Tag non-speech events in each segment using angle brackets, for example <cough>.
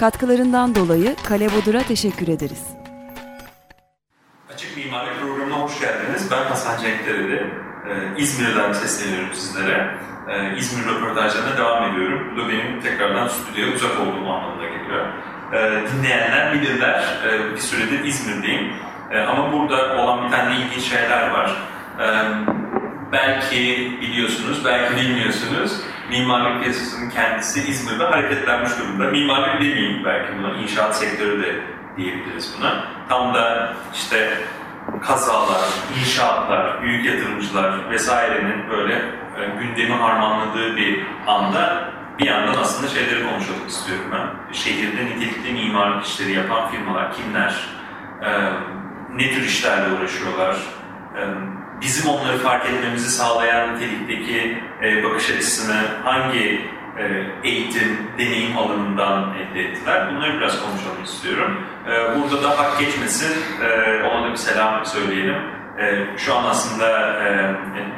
Katkılarından dolayı Kale Bodur'a teşekkür ederiz. Açık Mimarlık Programı'na hoş geldiniz. Ben Hasan Cenk Dereli. Ee, İzmir'den sesleniyorum sizlere. Ee, İzmir röportajlarına devam ediyorum. Bu da benim tekrardan stüdyoya uzak olduğum anlamına geliyor. Ee, dinleyenler bilirler. Ee, bir süredir İzmir'deyim. Ee, ama burada olan bir tane ilginç şeyler var. Ee, belki biliyorsunuz, belki bilmiyorsunuz. Mimarlık piyasasının kendisi İzmir'de hareketlenmiş durumda. Mimarlık demeyeyim belki buna, inşaat sektörü de diyebiliriz buna. Tam da işte kazalar, inşaatlar, büyük yatırımcılar vesairenin böyle e, gündemi harmanladığı bir anda bir yandan aslında şeyleri konuşalım istiyorum ben. Şehirde nitelikli mimarlık işleri yapan firmalar kimler? E, ne tür işlerle uğraşıyorlar? E, bizim onları fark etmemizi sağlayan nitelikteki e, bakış açısını hangi e, eğitim, deneyim alanından elde ettiler. Bunları biraz konuşalım istiyorum. E, burada da hak geçmesin, e, ona da bir selam söyleyelim. Şu an aslında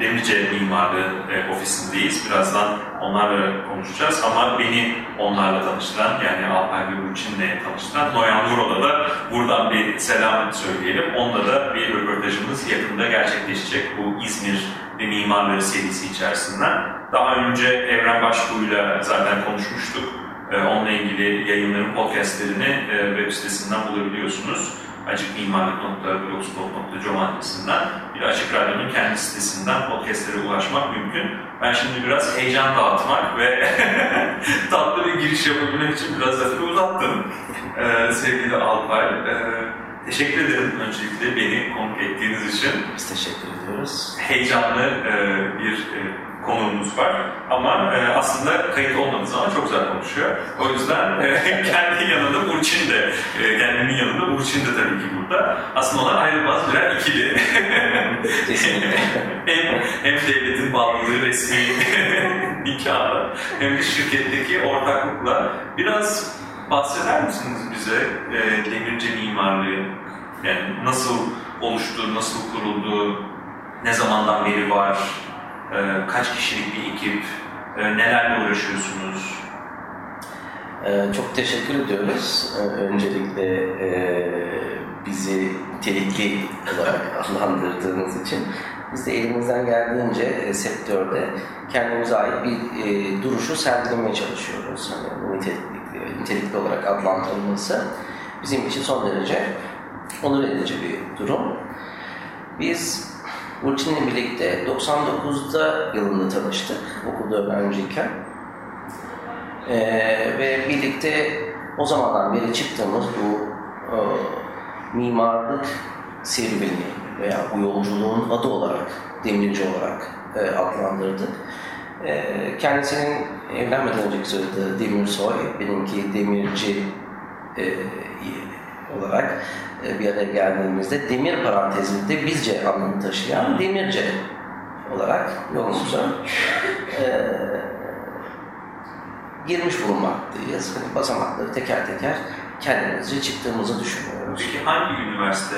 Demirce Mimarlığı ofisindeyiz. Birazdan onlarla konuşacağız ama beni onlarla tanıştıran yani Alpay ve Burçin'le tanıştıran Noyan Nurol'a da buradan bir selam söyleyelim. Onunla da bir röportajımız yakında gerçekleşecek bu İzmir ve Mimarları serisi içerisinden. Daha önce Evren Başbuğ'yla zaten konuşmuştuk. Onunla ilgili yayınların podcastlerini web sitesinden bulabiliyorsunuz açıkmimarlık.blogspot.com adresinden bir Açık Radyo'nun kendi sitesinden podcastlere ulaşmak mümkün. Ben şimdi biraz heyecan dağıtmak ve <laughs> tatlı bir giriş yapabilmek için biraz lafı uzattım ee, sevgili Alpay. Ee, teşekkür ederim öncelikle beni konuk ettiğiniz için. Biz teşekkür ediyoruz. Heyecanlı e, bir e, konuğumuz var. Ama e, aslında kayıt olmadığı zaman çok güzel konuşuyor. O yüzden e, <laughs> kendi yanında Burçin de, e, kendinin yanında Burçin de tabii ki burada. Aslında onlar ayrılmaz birer ikili. <laughs> hem, hem devletin bağlılığı resmi <laughs> nikahla hem de şirketteki ortaklıkla biraz bahseder misiniz bize e, demirci mimarlığı? Yani nasıl oluştu, nasıl kuruldu, ne zamandan beri var, ee, kaç kişilik bir ekip? Ee, nelerle uğraşıyorsunuz? Ee, çok teşekkür ediyoruz. Öncelikle e, bizi nitelikli olarak <laughs> adlandırdığınız için. Biz de elimizden geldiğince e, sektörde kendimize ait bir e, duruşu sergilemeye çalışıyoruz. Hani nitelikli, nitelikli olarak adlandırılması bizim için son derece onur edici bir durum. Biz Burçin'le birlikte 99'da yılında tanıştık okulda öğrenciyken. Ee, ve birlikte o zamandan beri çıktığımız bu e, mimarlık serüveni veya bu yolculuğun adı olarak, demirci olarak e, adlandırdık. E, kendisinin evlenmeden önceki söylediği Demirsoy, benimki demirci e, olarak e, bir araya geldiğimizde demir parantezinde bizce anlamı taşıyan demirce olarak yolumuza e, girmiş bulunmaktayız. Yani basamakları teker teker kendimizce çıktığımızı düşünüyoruz. Peki hangi üniversite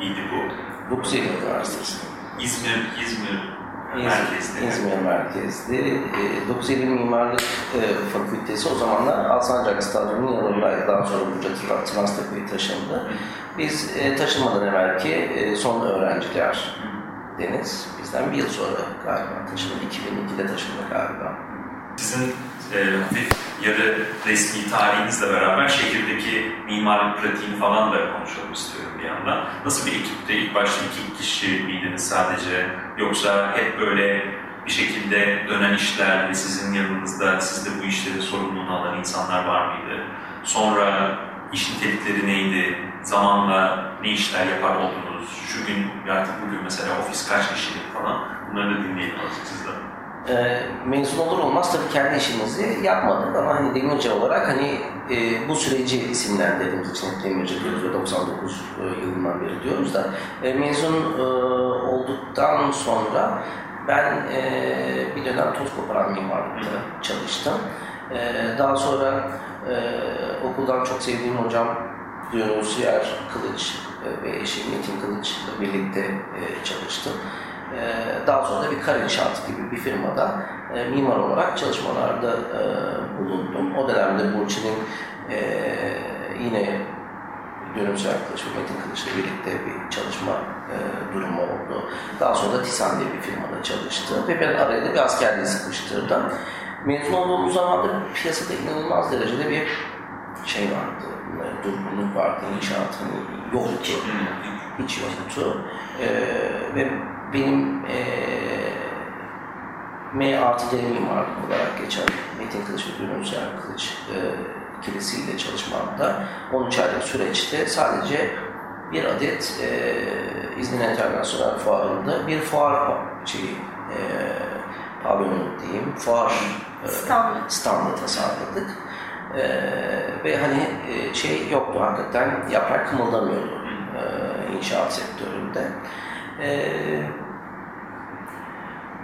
idi bu? Rukseli Üniversitesi. İzmir, İzmir merkezli. İzmir merkezli. E, 9 Eylül Mimarlık e, Fakültesi o zamanlar Alsancak Stadyumu'nun yanındaydı. Daha sonra burada Tırnastepe'ye taşındı. Biz e, taşınmadan evvelki e, son öğrenciler Deniz. Bizden bir yıl sonra galiba taşındı. 2002'de taşındı galiba. Sizin e, hafif yarı resmi tarihinizle beraber şehirdeki mimarlık pratiğini falan da konuşalım istiyorum bir yandan. Nasıl bir ekipte? İlk başta iki kişi miydiniz sadece? Yoksa hep böyle bir şekilde dönen işler ve sizin yanınızda siz de bu işleri sorumluluğunu alan insanlar var mıydı? Sonra iş nitelikleri neydi? Zamanla ne işler yapar oldunuz? Şu gün artık bugün mesela ofis kaç kişilik falan bunları da dinleyelim azıcık sizden. E, mezun olur olmaz tabii kendi işimizi yapmadık ama hani demirci olarak hani e, bu süreci isimlendirdiğimiz için hep demirci diyoruz ve 99 e, yılından beri diyoruz da e, mezun e, olduktan sonra ben e, bir dönem toz koparan mimarlıkta çalıştım. E, daha sonra e, okuldan çok sevdiğim hocam Yunus Yer Kılıç e, ve eşim Metin Kılıç'la birlikte e, çalıştım. E, daha sonra bir kar inşaatı gibi bir firmada e, mimar olarak çalışmalarda e, bulundum. O dönemde Burçin'in e, yine Kılıç ve Metin Kılıç'la birlikte bir çalışma durumu oldu. Daha sonra da Tisan diye bir firmada çalıştı ve ben araya da bir askerliği sıkıştırdım. Mezun olduğumuz zaman da piyasada inanılmaz derecede bir şey vardı, durgunluk vardı, inşaat hani yoktu, hiç yoktu. E, ve benim e, M artı D mimarlık olarak geçen Metin Kılıç ve Yer Kılıç e, ikilisiyle çalışmamda 13 aylık süreçte sadece bir adet e, İzmir Internasyonel Fuarı'nda bir fuar şeyi, e, pavyonu diyeyim, fuar e, Stand. standı tasarladık. E, ve hani e, şey yoktu hakikaten yaprak kımıldamıyordu e, inşaat sektöründe. E,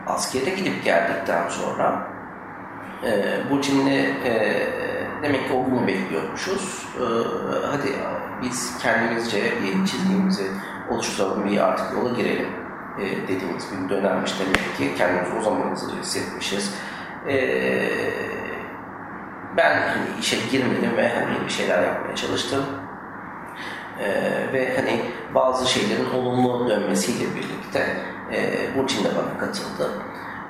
askere gidip geldikten sonra e, Burçin'le e, demek ki o günü bekliyormuşuz. E, hadi biz kendimizce bir çizgimizi oluşturalım, bir artık yola girelim e, dediğimiz bir dönemmiş demek ki. Kendimizi o zaman hissetmişiz. E, ben işe girmedim ve hani bir şeyler yapmaya çalıştım. E, ve hani bazı şeylerin olumlu dönmesiyle birlikte e, Burçin de bana katıldı.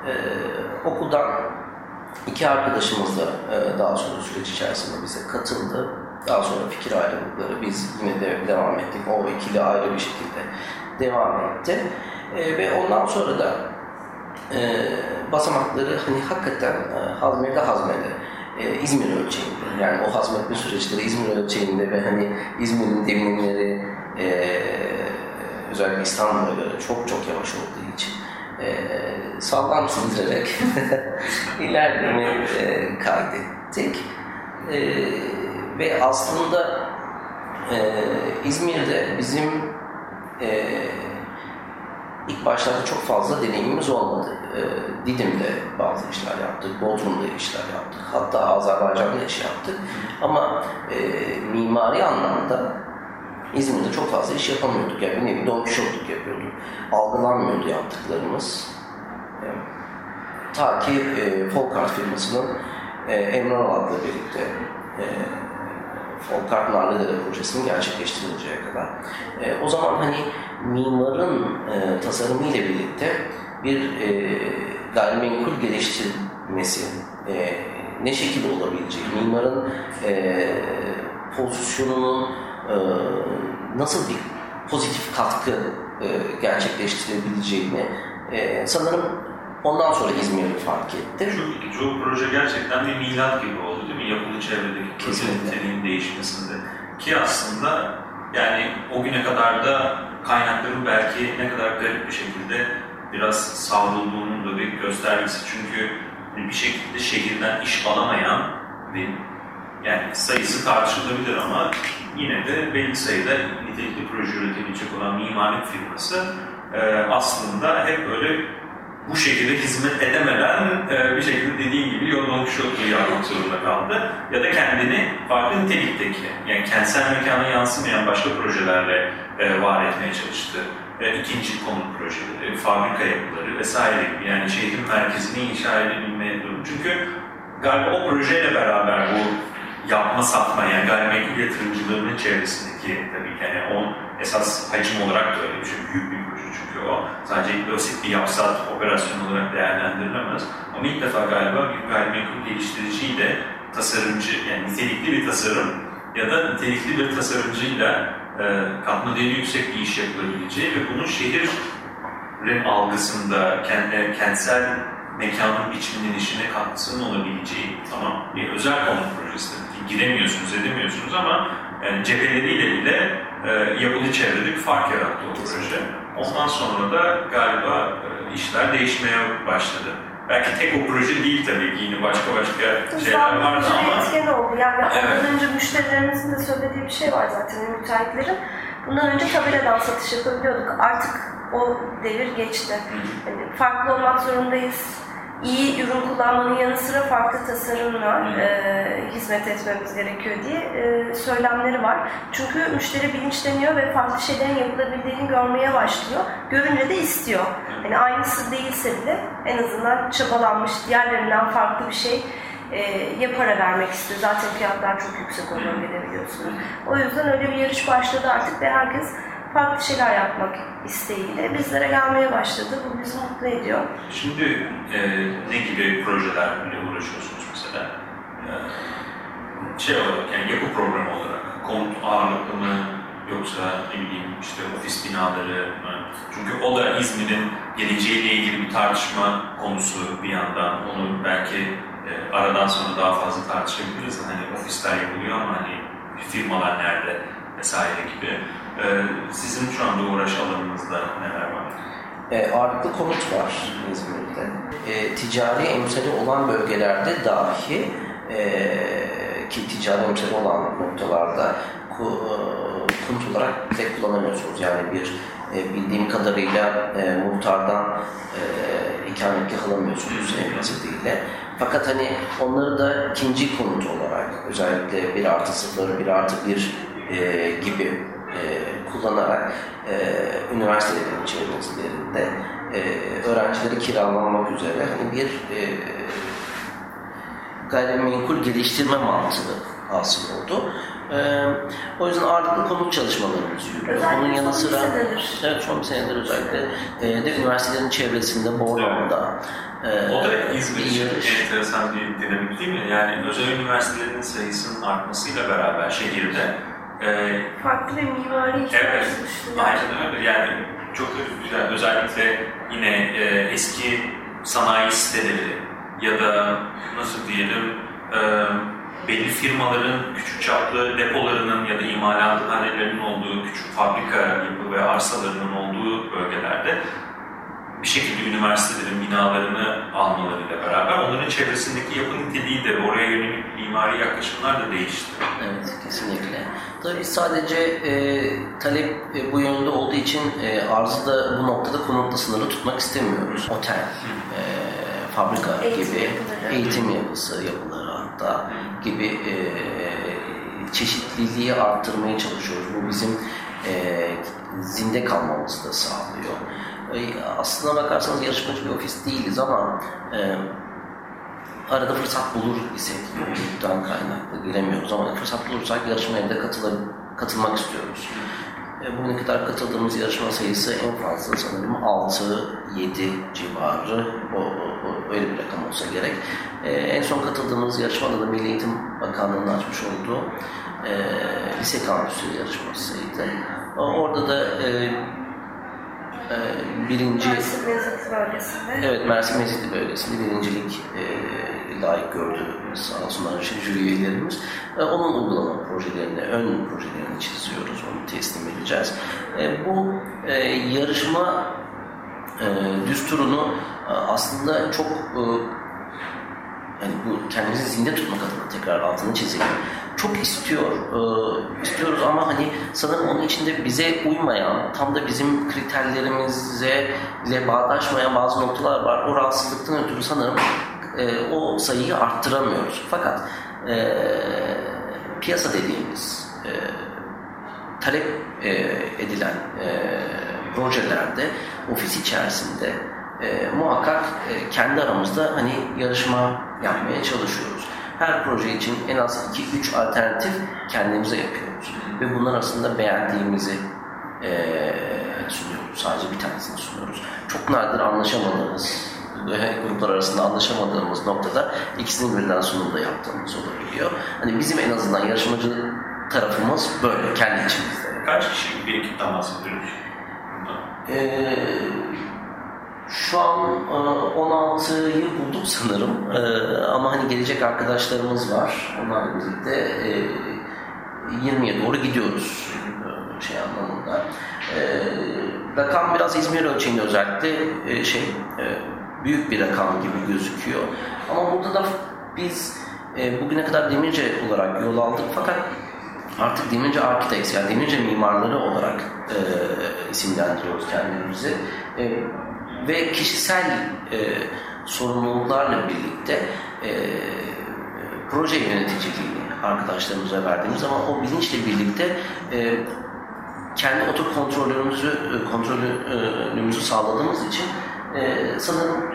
E, okuldan iki arkadaşımız da e, daha sonra süreç içerisinde bize katıldı. Daha sonra fikir ayrılıkları biz yine de devam ettik. O ikili ayrı bir şekilde devam etti. E, ve ondan sonra da e, basamakları hani hakikaten e, hazmede hazmede e, İzmir ölçeğinde yani o hazmetme süreçleri İzmir ölçeğinde ve hani İzmir'in devinimleri e, özellikle İstanbul'a göre çok çok yavaş olduğu için e, sağlam sindirerek <laughs> ilerleme e, kaydettik. E, ve aslında e, İzmir'de bizim e, ilk başlarda çok fazla deneyimimiz olmadı. E, Didim'de bazı işler yaptık, Bodrum'da işler yaptık, hatta Azerbaycan'da iş yaptık. Ama e, mimari anlamda İzmir'de çok fazla iş yapamıyorduk. Yani nevi Don Quixote'luk yapıyorduk. Algılanmıyordu yaptıklarımız. E, ta ki e, Folkart firmasının e, Emre Alat'la birlikte e, Folkart Narlıdere projesinin gerçekleştirilinceye kadar. E, o zaman hani mimarın e, tasarımı ile birlikte bir e, gayrimenkul geliştirmesi e, ne şekilde olabileceği, mimarın e, pozisyonunun e, nasıl bir pozitif katkı e, gerçekleştirebileceğini e, sanırım ondan sonra İzmir'i fark etti. Şu, şu proje gerçekten bir milat gibi oldu? Yapılı çevredeki niteliğin değişmesinde. Ki aslında yani o güne kadar da kaynakların belki ne kadar garip bir şekilde biraz savrulduğunun da bir göstergesi. Çünkü bir şekilde şehirden iş alamayan ve yani sayısı tartışılabilir ama yine de belli sayıda nitelikli proje üretebilecek olan mimarlık firması aslında hep böyle bu şekilde hizmet edemeden e, bir şekilde dediğin gibi yolun şokluğu yapmak zorunda kaldı. Ya da kendini farklı nitelikteki, yani kentsel mekana yansımayan başka projelerle e, var etmeye çalıştı. E, ikinci konut projeleri, fabrika yapıları vesaire gibi yani şehrin merkezini inşa edebilmeye durum. Çünkü galiba o projeyle beraber bu yapma satma yani gayrimenkul yatırımcılığının çevresindeki tabii ki yani o esas hacim olarak da öyle bir şey büyük bir çünkü o sadece basit bir yapsal operasyon olarak değerlendirilemez. Ama ilk defa galiba bir gayrimenkul geliştiriciyle tasarımcı yani nitelikli bir tasarım ya da nitelikli bir tasarımcıyla e, katma değeri yüksek bir iş yapılabileceği ve bunun şehrin algısında kendi, kentsel mekanın biçimlenişine katkısının olabileceği tamam bir özel konut projesi giremiyorsunuz edemiyorsunuz ama yani cepheleriyle bile e, çevrede bir fark yarattı o proje. Ondan sonra da galiba e, işler değişmeye başladı. belki tek o proje değil tabii ki yine başka başka şeyler vardı ama etken oldu. Yani Evet. ondan önce müşterilerimizin de söylediği bir şey var zaten müteahhitlerin. Bundan önce tabeladan satış yapabiliyorduk. Artık o devir geçti. Yani farklı olmak zorundayız. İyi ürün kullanmanın yanı sıra farklı tasarımla e, hizmet etmemiz gerekiyor diye e, söylemleri var. Çünkü müşteri bilinçleniyor ve farklı şeylerin yapılabildiğini görmeye başlıyor. Görünce de istiyor. Yani aynısı değilse bile en azından çabalanmış, diğerlerinden farklı bir şey e, ya para vermek istiyor. Zaten fiyatlar çok yüksek o bölgede biliyorsunuz. O yüzden öyle bir yarış başladı artık ve herkes farklı şeyler yapmak isteğiyle bizlere gelmeye başladı. Bu bizi mutlu ediyor. Şimdi e, ne gibi projelerle uğraşıyorsunuz mesela? E, şey olarak yani yapı programı olarak konut ağırlıklı mı yoksa ne bileyim işte ofis binaları mı? Çünkü o da İzmir'in geleceğiyle ilgili bir tartışma konusu bir yandan. Onu belki e, aradan sonra daha fazla tartışabiliriz. Hani ofisler yapılıyor ama hani firmalar nerede vesaire gibi. E, sizin şu anda uğraş alanınızda neler var? E, ağırlıklı konut var İzmir'de. E, ticari emsali olan bölgelerde dahi e, ki ticari emsali olan noktalarda ku, e, konut olarak tek kullanamıyorsunuz. Yani bir e, bildiğim kadarıyla e, muhtardan e, ikametgah alamıyorsunuz emsaliyle. Fakat hani onları da ikinci konut olarak özellikle 1 artı 0, 1 artı 1 e, gibi e, kullanarak e, üniversitelerin çevrelerinde e, öğrencileri kiralanmak üzere hani bir e, gayrimenkul geliştirme mantığı hasıl oldu. E, o yüzden ağırlıklı konut çalışmalarımız yürüyor. Özellikle Onun yanı sıra senedir. evet son senedir özellikle e, de üniversitelerin çevresinde Bornholm'da e, O da İzmir bir için enteresan bir dinamik değil mi? Yani özel üniversitelerin sayısının artmasıyla beraber şehirde e, Farklı bir mimari Evet, aynen öyle. Yani çok güzel. Özellikle yine e, eski sanayi siteleri ya da nasıl diyelim e, belli firmaların küçük çaplı depolarının ya da imalathanelerinin olduğu küçük fabrika yapı ve arsalarının olduğu bölgelerde bir şekilde üniversitelerin binalarını almalarıyla beraber onların çevresindeki yapı niteliği de oraya yönelik mimari yaklaşımlar da değişti. Evet, kesinlikle. Tabii sadece e, talep e, bu yönde olduğu için e, arzı da bu noktada konutla sınırlı tutmak istemiyoruz. Otel, e, fabrika Eğitim gibi, yapıları. eğitim yapısı yapıları hatta gibi e, çeşitliliği arttırmaya çalışıyoruz. Bu bizim e, zinde kalmamızı da sağlıyor. E, aslına bakarsanız yarışmacı bir ofis değiliz ama e, arada fırsat bulur isek yoğunluktan kaynaklı giremiyoruz ama fırsat bulursak yarışmaya da katılır, katılmak istiyoruz. E, bugüne kadar katıldığımız yarışma sayısı en fazla sanırım 6-7 civarı. O, o- öyle bir rakam olsa gerek. E, en son katıldığımız yarışmada da Milli Eğitim Bakanlığı'nın açmış olduğu e, lise kampüsü yarışmasıydı. Orada da e, e, birinci Mersin Mezit bölgesinde. Evet, Mersin Mezitli bölgesinde birincilik e, layık gördü sağ olsunlar jüri üyelerimiz. E, onun uygulama projelerini, ön projelerini çiziyoruz, onu teslim edeceğiz. E, bu e, yarışma e, düsturunu e, aslında çok e, yani bu kendimizi zinde tutmak adına tekrar altını çizeyim. Çok istiyor, e, istiyoruz ama hani sanırım onun içinde bize uymayan, tam da bizim kriterlerimize ile bağdaşmayan bazı noktalar var. O rahatsızlıktan ötürü sanırım e, o sayıyı arttıramıyoruz. Fakat e, piyasa dediğimiz e, talep e, edilen e, projelerde ofis içerisinde e, muhakkak e, kendi aramızda hani yarışma yapmaya çalışıyoruz. Her proje için en az 2-3 alternatif kendimize yapıyoruz. Ve bunlar arasında beğendiğimizi e, sunuyoruz. Sadece bir tanesini sunuyoruz. Çok nadir anlaşamadığımız ve gruplar arasında anlaşamadığımız noktada ikisini birden sunumda yaptığımız olabiliyor. Hani bizim en azından yarışmacı tarafımız böyle kendi içimizde. Kaç kişilik bir ekipten bahsediyoruz? Ee, şu an e, 16'yı bulduk sanırım Ee, ama hani gelecek arkadaşlarımız var. Onlarla birlikte e, 20'ye doğru gidiyoruz e, şey anlamında. Rakam biraz İzmir ölçeğinde özellikle e, şey e, büyük bir rakam gibi gözüküyor. Ama burada da biz e, bugüne kadar Demirce olarak yol aldık fakat artık Demirce Architects yani Demirce mimarları olarak e, isimlendiriyoruz kendimizi. E, ve kişisel e, sorumluluklarla birlikte e, proje yöneticiliğini arkadaşlarımıza verdiğimiz zaman o bilinçle birlikte e, kendi otor kontrolümüzü e, kontrolümüzü sağladığımız için e, sanırım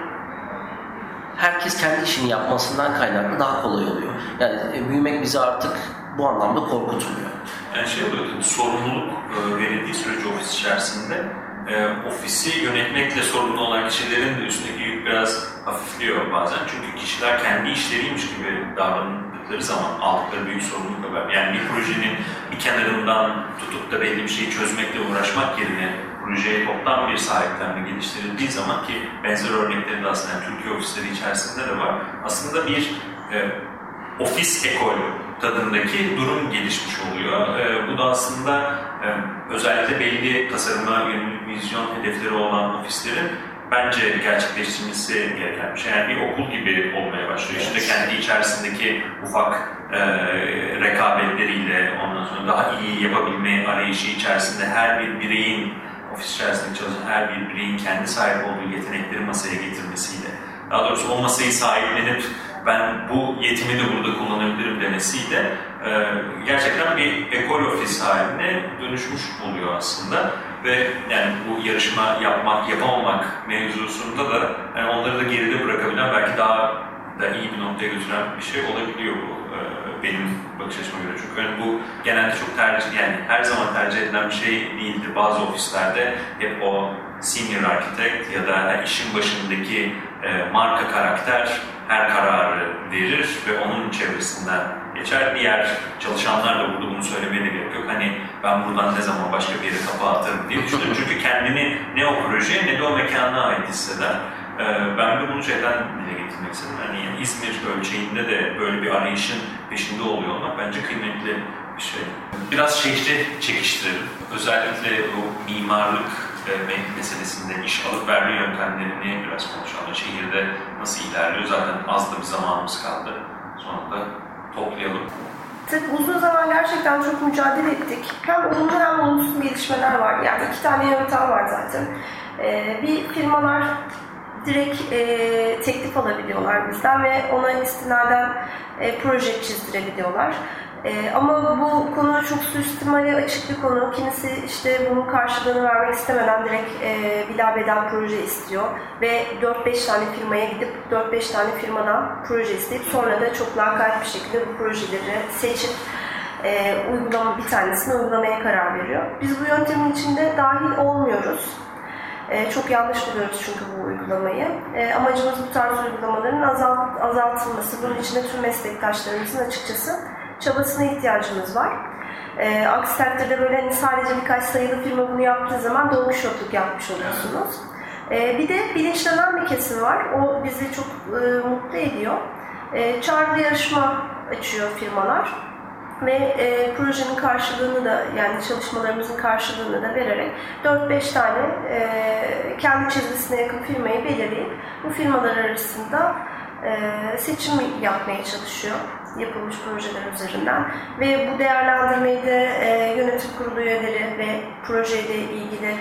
herkes kendi işini yapmasından kaynaklı daha kolay oluyor. Yani e, büyümek bizi artık bu anlamda korkutmuyor. Yani şey oluyor, sorumluluk e, verildiği sürece ofis içerisinde e, ofisi yönetmekle sorumlu olan kişilerin de üstündeki yük biraz hafifliyor bazen. Çünkü kişiler kendi işleriymiş gibi davrandıkları zaman aldıkları büyük sorumluluk var. Yani bir projenin bir kenarından tutup da belli bir şeyi çözmekle uğraşmak yerine projeye toptan bir sahiplenme geliştirildiği zaman ki benzer örnekleri de aslında yani Türkiye ofisleri içerisinde de var. Aslında bir e, ofis ekol tadındaki durum gelişmiş oluyor. E, bu da aslında e, özellikle belli tasarıma yönelik vizyon hedefleri olan ofislerin bence gerçekleştirilmesi gereken bir şey. Yani bir okul gibi olmaya başlıyor. İşte kendi içerisindeki ufak e, rekabetleriyle ondan sonra daha iyi yapabilme arayışı içerisinde her bir bireyin ofis içerisinde çalışan her bir bireyin kendi sahip olduğu yetenekleri masaya getirmesiyle daha doğrusu o masayı sahiplenip ben bu yetimi de burada kullanabilirim demesiyle e, gerçekten bir ekol ofis haline dönüşmüş oluyor aslında ve yani bu yarışma yapmak, yapamamak mevzusunda da yani onları da geride bırakabilen belki daha da iyi bir noktaya götüren bir şey olabiliyor bu e, benim bakış açıma göre. Çünkü yani bu genelde çok tercih, yani her zaman tercih edilen bir şey değildir. Bazı ofislerde hep o senior architect ya da işin başındaki e, marka karakter her kararı verir ve onun çevresinden geçer. Diğer çalışanlar da burada bunu söylemeye de gerek yok. Hani ben buradan ne zaman başka bir yere kafa atarım diye düşünüyorum. <laughs> Çünkü kendini ne o projeye ne de o mekana ait hisseder. Ee, ben de bunu şeyden dile getirmek istedim. Yani İzmir ölçeğinde de böyle bir arayışın peşinde oluyor olmak bence kıymetli bir şey. Biraz şehri çekiştirelim. Özellikle bu mimarlık e, meselesinde iş alıp verme yöntemlerini biraz konuşalım. Şehirde nasıl ilerliyor? Zaten az da bir zamanımız kaldı. Sonra da toplayalım. Tabii uzun zaman gerçekten çok mücadele ettik. Hem olumlu hem olumsuz gelişmeler var. Yani iki tane yöntem var zaten. Ee, bir firmalar direkt e, teklif alabiliyorlar bizden ve ona istinaden e, proje çizdirebiliyorlar. E, ama bu konu çok suistimale açık bir konu. Kimisi işte bunun karşılığını vermek istemeden direkt e, bila beden proje istiyor ve 4-5 tane firmaya gidip 4-5 tane firmadan proje isteyip sonra da çok lakayt bir şekilde bu projeleri seçip e, uygulama bir tanesini uygulamaya karar veriyor. Biz bu yöntemin içinde dahil olmuyoruz. E, çok yanlış buluyoruz çünkü bu uygulamayı. E, amacımız bu tarz uygulamaların azalt, azaltılması. Bunun içinde tüm meslektaşlarımızın açıkçası çabasına ihtiyacımız var. E, aksi takdirde böyle hani sadece birkaç sayılı firma bunu yaptığı zaman dolmuş şokluk yapmış oluyorsunuz. E, bir de bilinçlenen bir kesim var. O bizi çok e, mutlu ediyor. E, çağrılı yarışma açıyor firmalar ve e, projenin karşılığını da yani çalışmalarımızın karşılığını da vererek 4-5 tane e, kendi çizgisine yakın firmayı belirleyip bu firmalar arasında e, seçim yapmaya çalışıyor yapılmış projeler üzerinden ve bu değerlendirmeyi de e, yönetim kurulu üyeleri ve projeyle ilgili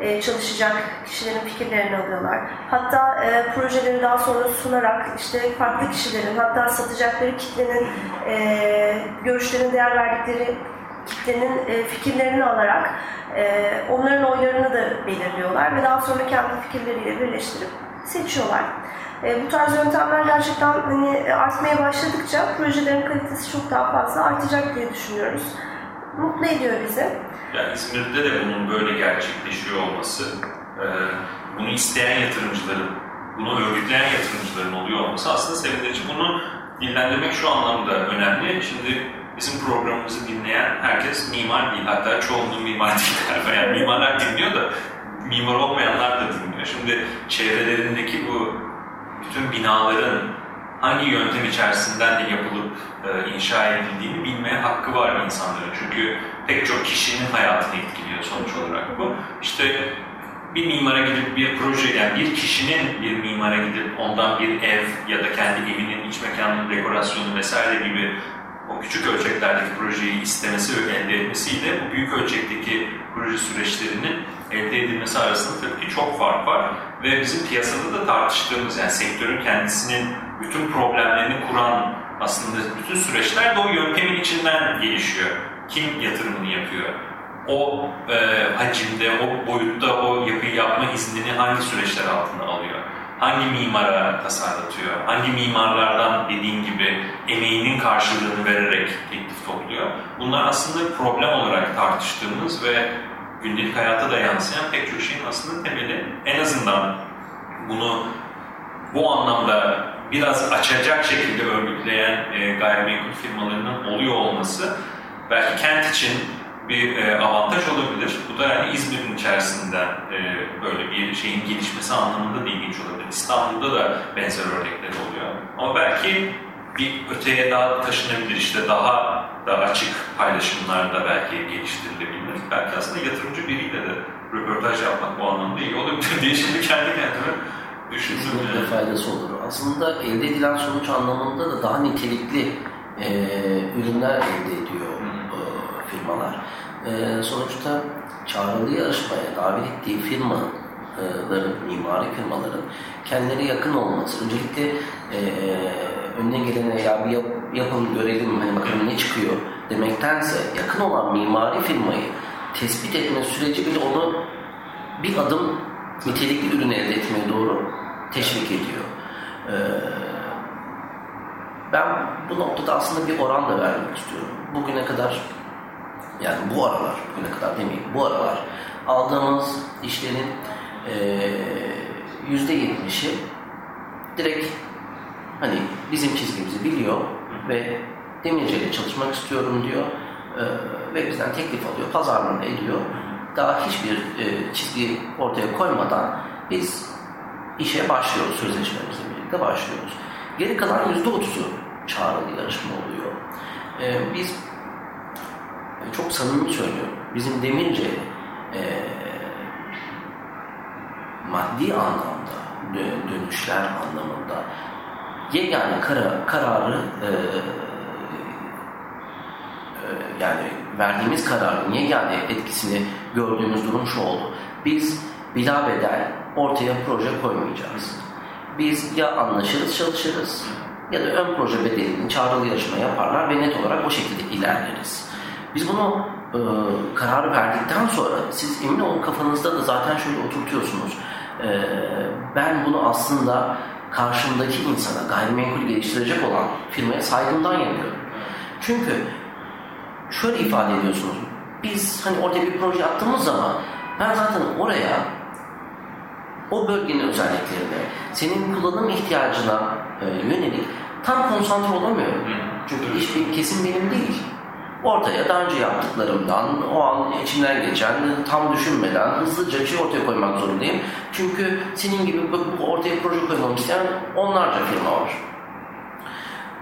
e, çalışacak kişilerin fikirlerini alıyorlar. Hatta e, projeleri daha sonra sunarak işte farklı kişilerin hatta satacakları kitlenin e, görüşlerini değer verdikleri kitlenin e, fikirlerini alarak e, onların oylarını da belirliyorlar ve daha sonra kendi fikirleriyle birleştirip seçiyorlar. E, bu tarz yöntemler gerçekten hani artmaya başladıkça projelerin kalitesi çok daha fazla artacak diye düşünüyoruz. Mutlu ediyor bizi. Yani İzmir'de de bunun böyle gerçekleşiyor olması, e, bunu isteyen yatırımcıların, bunu örgütleyen yatırımcıların oluyor olması aslında sevindirici. Bunu dillendirmek şu anlamda önemli. Şimdi bizim programımızı dinleyen herkes mimar değil. Hatta çoğunluğu mimar değil. Yani mimarlar dinliyor da mimar olmayanlar da Şimdi çevrelerindeki bu bütün binaların hangi yöntem içerisinden de yapılıp e, inşa edildiğini bilmeye hakkı var insanların. Çünkü pek çok kişinin hayatını etkiliyor sonuç olarak bu. İşte bir mimara gidip bir proje, yani bir kişinin bir mimara gidip ondan bir ev ya da kendi evinin iç mekanının dekorasyonu vesaire gibi o küçük ölçeklerdeki projeyi istemesi ve elde etmesiyle bu büyük ölçekteki proje süreçlerinin elde edilmesi arasında tabii ki çok fark var ve bizim piyasada da tartıştığımız yani sektörün kendisinin bütün problemlerini kuran aslında bütün süreçler de o yöntemin içinden gelişiyor. Kim yatırımını yapıyor? O e, hacimde, o boyutta o yapıyı yapma iznini hangi süreçler altında alıyor? Hangi mimara tasarlatıyor? Hangi mimarlardan dediğin gibi emeğinin karşılığını vererek teklif topluyor? Bunlar aslında problem olarak tartıştığımız ve gündelik hayata da yansıyan pek çok şeyin aslında temeli. En azından bunu bu anlamda biraz açacak şekilde örgütleyen e, gayrimenkul firmalarının oluyor olması belki kent için bir e, avantaj olabilir. Bu da yani İzmir'in içerisinde e, böyle bir şeyin gelişmesi anlamında da ilginç olabilir. İstanbul'da da benzer örnekler oluyor. Ama belki bir öteye daha taşınabilir işte daha da açık paylaşımlarda belki geliştirilebilir. Belki aslında yatırımcı biriyle de röportaj yapmak bu anlamda iyi olabilir <laughs> diye şimdi kendi kendime düşündüm. Kesinlikle Yani. faydası olur. Aslında elde edilen sonuç anlamında da daha nitelikli e, ürünler elde ediyor e, firmalar. E, sonuçta çağrılı yarışmaya davet ettiği firmaların, mimari firmaların kendileri yakın olması. Öncelikle e, önüne gelene ya bir yap, yapın görelim hani bakalım ne çıkıyor demektense yakın olan mimari firmayı tespit etme süreci bile onu bir adım nitelikli ürün elde etmeye doğru teşvik ediyor. Ee, ben bu noktada aslında bir oran da vermek istiyorum. Bugüne kadar yani bu aralar, bugüne kadar demeyeyim, bu aralar aldığımız işlerin yüzde yetmişi direkt hani bizim çizgimizi biliyor ve Demirci çalışmak istiyorum diyor ee, ve bizden teklif alıyor, pazarlama ediyor. Daha hiçbir e, çizgi ortaya koymadan biz işe başlıyoruz, sözleşmemizle birlikte başlıyoruz. Geri kalan yüzde otuzu çağrılı yarışma oluyor. Ee, biz çok samimi söylüyorum. Bizim Demirce e, maddi anlamda, dö- dönüşler anlamında yegane kara, kararı e, e, yani verdiğimiz kararın yegane etkisini gördüğümüz durum şu oldu. Biz bila bedel ortaya proje koymayacağız. Biz ya anlaşırız çalışırız ya da ön proje bedelini çağrılı yarışma yaparlar ve net olarak o şekilde ilerleriz. Biz bunu e, kararı verdikten sonra siz emin olun kafanızda da zaten şöyle oturtuyorsunuz. E, ben bunu aslında karşımdaki insana gayrimenkul geliştirecek olan firmaya saygımdan yapıyorum. Çünkü şöyle ifade ediyorsunuz. Biz hani ortaya bir proje attığımız zaman ben zaten oraya o bölgenin özelliklerine, senin kullanım ihtiyacına e, yönelik tam konsantre olamıyorum. Çünkü iş benim, kesin benim değil. Ortaya daha önce yaptıklarımdan, o an içimden geçen, tam düşünmeden hızlıca bir şey ortaya koymak zorundayım. Çünkü senin gibi bu, ortaya proje koymamı isteyen onlarca firma var.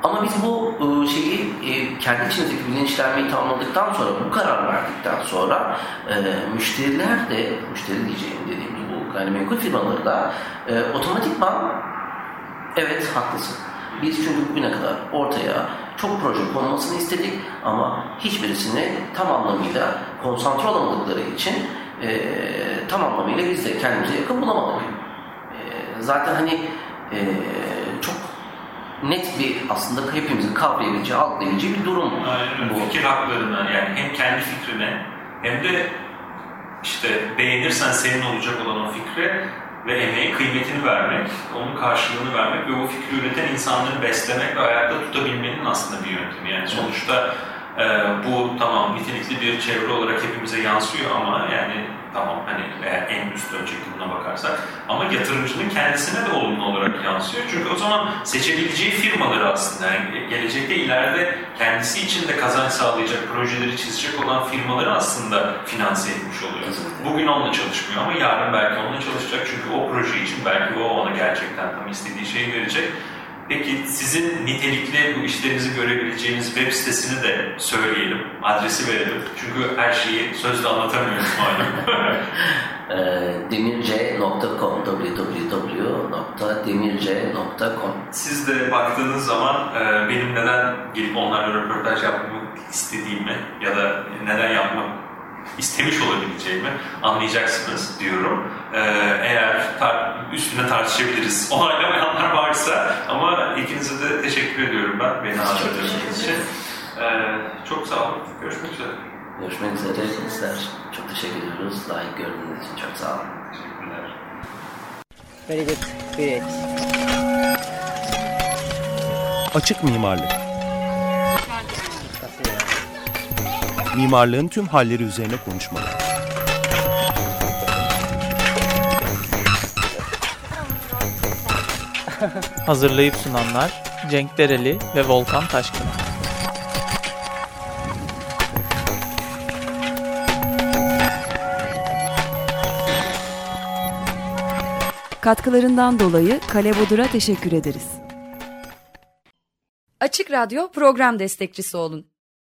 Ama biz bu e, şeyi e, kendi içimizdeki bilinçlenmeyi tamamladıktan sonra, bu karar verdikten sonra e, müşteriler de, müşteri diyeceğim dediğimiz bu gayrimenkul firmaları da otomatikman evet haklısın. Biz çünkü bugüne kadar ortaya çok proje konmasını istedik ama hiçbirisini tam anlamıyla konsantre olamadıkları için e, tam anlamıyla biz de kendimize yakın bulamadık. E, zaten hani e, çok net bir aslında hepimizin kavrayabileceği, algılayabileceği bir durum Aynen bu. Fikir haklarına yani hem kendi fikrine hem de işte beğenirsen senin olacak olan o fikre ve emeğe kıymetini vermek, onun karşılığını vermek ve o fikri üreten insanları beslemek ve ayakta tutabilmenin aslında bir yöntemi. Yani sonuçta e, bu tamam nitelikli bir çevre olarak hepimize yansıyor ama yani tamam hani en üst ölçekli buna bakarsak ama yatırımcının kendisine de olumlu olarak yansıyor. Çünkü o zaman seçebileceği firmaları aslında yani gelecekte ileride kendisi için de kazanç sağlayacak projeleri çizecek olan firmaları aslında finanse etmiş oluyor. Kesinlikle. Bugün onunla çalışmıyor ama yarın belki onunla çalışacak çünkü o proje için belki o ona gerçekten tam istediği şeyi verecek. Peki sizin nitelikli bu işlerinizi görebileceğiniz web sitesini de söyleyelim, adresi verelim. Çünkü her şeyi sözle anlatamıyoruz malum. <laughs> <laughs> E, demirce.com www.demirce.com Siz de baktığınız zaman e, benim neden gelip onlarla röportaj yapmak istediğimi ya da neden yapmak istemiş olabileceğimi anlayacaksınız diyorum. E, eğer tar- üstüne tartışabiliriz <laughs> onaylamayanlar varsa ama ikinize de teşekkür ediyorum ben beni ağırladığınız için. E, çok sağ olun. Görüşmek üzere. Görüşmek üzere bizler. Çok teşekkür ediyoruz. Layık gördüğünüz için çok sağ olun. Teşekkürler. Very good. Great. Açık mimarlık. Mimarlığın tüm halleri üzerine konuşmalar. Hazırlayıp sunanlar Cenk Dereli ve Volkan Taşkın. Katkılarından dolayı Kale Bodur'a teşekkür ederiz. Açık Radyo program destekçisi olun.